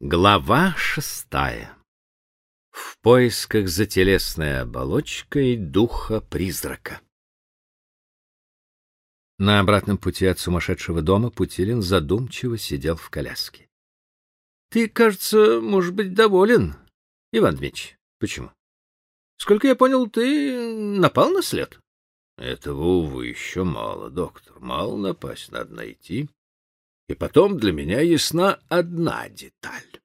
Глава шестая. В поисках за телесной оболочкой духа-призрака. На обратном пути от сумасшедшего дома Путилин задумчиво сидел в коляске. — Ты, кажется, можешь быть доволен, Иван Дмитрич. Почему? Сколько я понял, ты напал на след? — Этого, увы, еще мало, доктор. Мало напасть, надо найти. И потом для меня ясна одна деталь.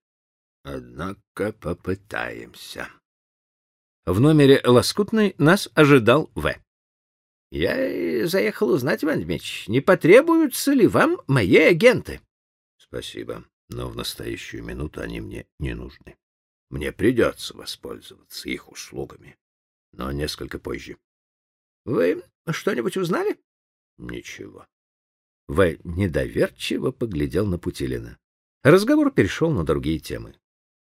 Однако попытаемся. В номере «Лоскутный» нас ожидал В. Я заехал узнать, Иван Дмитрич, не потребуются ли вам мои агенты? Спасибо, но в настоящую минуту они мне не нужны. Мне придется воспользоваться их услугами, но несколько позже. Вы что-нибудь узнали? Ничего. В. недоверчиво поглядел на Путилина. Разговор перешел на другие темы.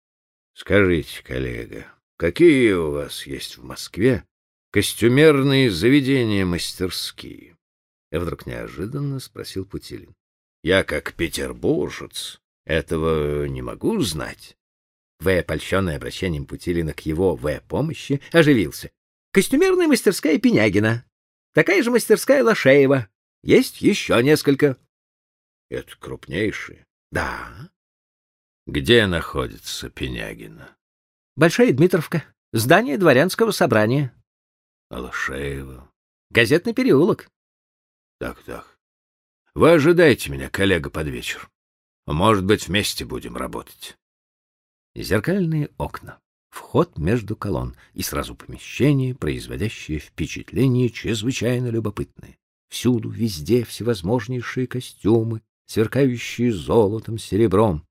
— Скажите, коллега, какие у вас есть в Москве костюмерные заведения-мастерские? — вдруг неожиданно спросил Путилин. — Я, как петербуржец, этого не могу знать. В. польщенный обращением Путилина к его В. помощи, оживился. — Костюмерная мастерская Пенягина. Такая же мастерская Лошеева. Есть еще несколько. — Это крупнейшие? — Да. — Где находится Пенягина? — Большая Дмитровка. Здание дворянского собрания. — Алашеева. — Газетный переулок. Так, — Так-так. Вы ожидайте меня, коллега, под вечер. Может быть, вместе будем работать. Зеркальные окна, вход между колонн и сразу помещение, производящее впечатление чрезвычайно любопытное. Всюду, везде всевозможнейшие костюмы, сверкающие золотом, серебром.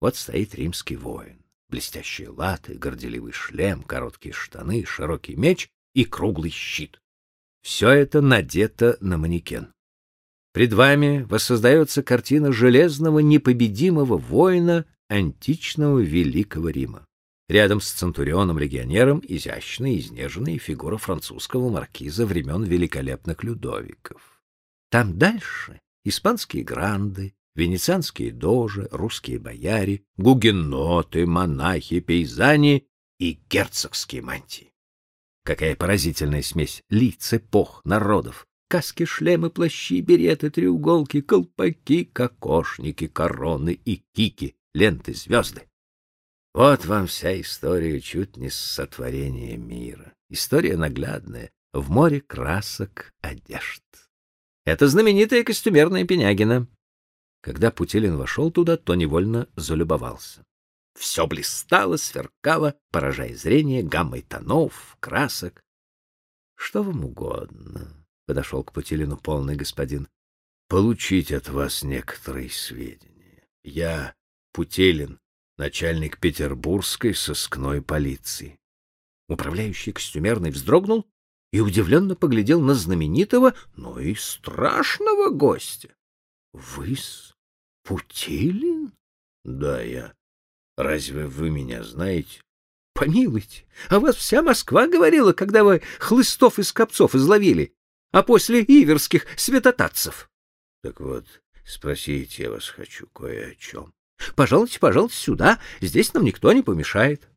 Вот стоит римский воин. Блестящие латы, горделивый шлем, короткие штаны, широкий меч и круглый щит. Все это надето на манекен. Пред вами воссоздается картина железного непобедимого воина античного Великого Рима. Рядом с центурионом-легионером изящная изнеженная фигура французского маркиза времен великолепных Людовиков. Там дальше испанские гранды, венецианские дожи, русские бояре, гугеноты, монахи, пейзани и герцогские мантии. Какая поразительная смесь лиц, эпох, народов, каски, шлемы, плащи, береты, треуголки, колпаки, кокошники, короны и кики, ленты, звезды. Вот вам вся история чуть не с сотворения мира. История наглядная, в море красок одежд. Это знаменитая костюмерная Пенягина. Когда Путилин вошел туда, то невольно залюбовался. Все блистало, сверкало, поражая зрение гаммой тонов, красок. — Что вам угодно? — подошел к Путилину полный господин. — Получить от вас некоторые сведения. Я, Путилин, начальник петербургской сыскной полиции. Управляющий костюмерный вздрогнул и удивленно поглядел на знаменитого, но и страшного гостя. — Вы-с Путилин? — Да, я. Разве вы меня знаете? — Помилуйте, а вас вся Москва говорила, когда вы хлыстов из копцов изловили, а после иверских святотатцев. — Так вот, спросите я вас хочу кое о чем. Пожалуйте, пожалуйте сюда, здесь нам никто не помешает.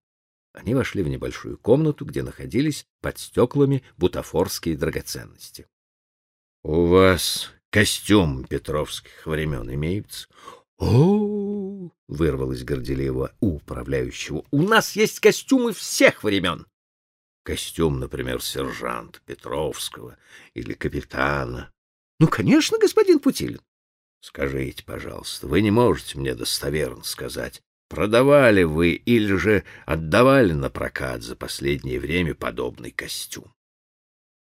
Они вошли в небольшую комнату, где находились под стеклами бутафорские драгоценности. — У вас костюм петровских времен имеется? — О, — вырвалось горделиво у управляющего, — у нас есть костюмы всех времен. Костюм, например, сержанта Петровского или капитана. — Ну, конечно, господин Путилин. Скажите, пожалуйста, вы не можете мне достоверно сказать, продавали вы или же отдавали на прокат за последнее время подобный костюм?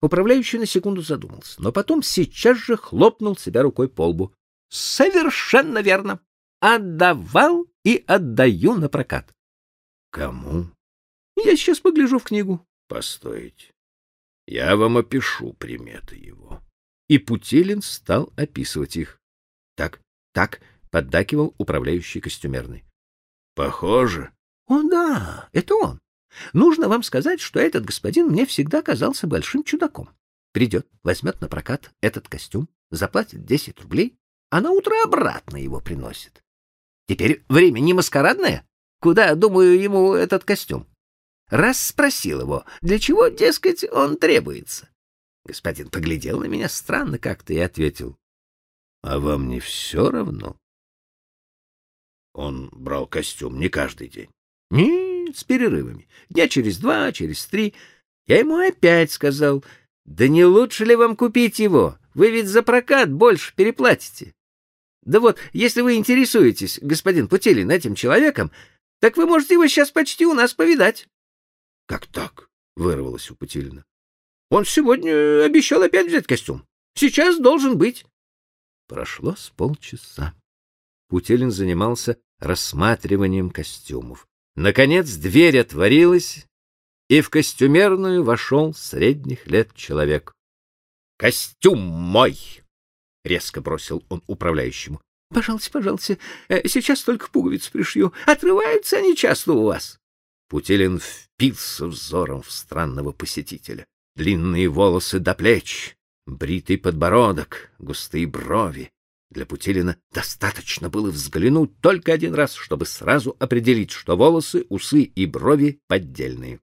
Управляющий на секунду задумался, но потом сейчас же хлопнул себя рукой по лбу. — Совершенно верно. Отдавал и отдаю на прокат. — Кому? — Я сейчас погляжу в книгу. — Постойте. Я вам опишу приметы его. И Путилин стал описывать их. Так, так, поддакивал управляющий костюмерный. Похоже. О, да, это он. Нужно вам сказать, что этот господин мне всегда казался большим чудаком. Придет, возьмет на прокат этот костюм, заплатит 10 рублей, а на утро обратно его приносит. Теперь время не маскарадное. Куда, думаю, ему этот костюм? Раз спросил его, для чего, дескать, он требуется. Господин поглядел на меня странно как-то и ответил. — А вам не все равно? Он брал костюм не каждый день. — Нет, с перерывами. Дня через два, через три. Я ему опять сказал, да не лучше ли вам купить его? Вы ведь за прокат больше переплатите. Да вот, если вы интересуетесь, господин Путилин, этим человеком, так вы можете его сейчас почти у нас повидать. — Как так? — вырвалось у Путилина. — Он сегодня обещал опять взять костюм. Сейчас должен быть. Прошло с полчаса. Путилин занимался рассматриванием костюмов. Наконец дверь отворилась, и в костюмерную вошел средних лет человек. — Костюм мой! — резко бросил он управляющему. — Пожалуйста, пожалуйста, э, сейчас только пуговиц пришью. Отрываются они часто у вас. Путилин впился взором в странного посетителя. Длинные волосы до плеч, бритый подбородок, густые брови. Для Путилина достаточно было взглянуть только один раз, чтобы сразу определить, что волосы, усы и брови поддельные.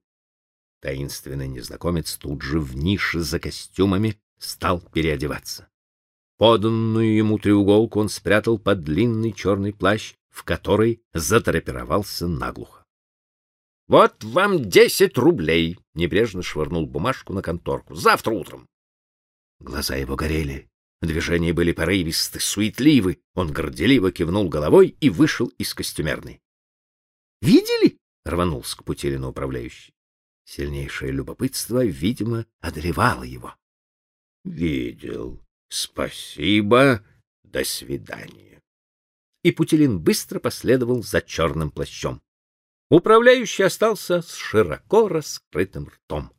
Таинственный незнакомец тут же в нише за костюмами стал переодеваться. Поданную ему треуголку он спрятал под длинный черный плащ, в который задрапировался наглухо. — Вот вам десять рублей! — небрежно швырнул бумажку на конторку. — Завтра утром. Глаза его горели, движения были порывисты, суетливы. Он горделиво кивнул головой и вышел из костюмерной. — Видели? — рванулся к Путилину управляющий. Сильнейшее любопытство, видимо, одолевало его. — Видел, Спасибо. До свидания. И Путилин быстро последовал за черным плащом. Управляющий остался с широко раскрытым ртом.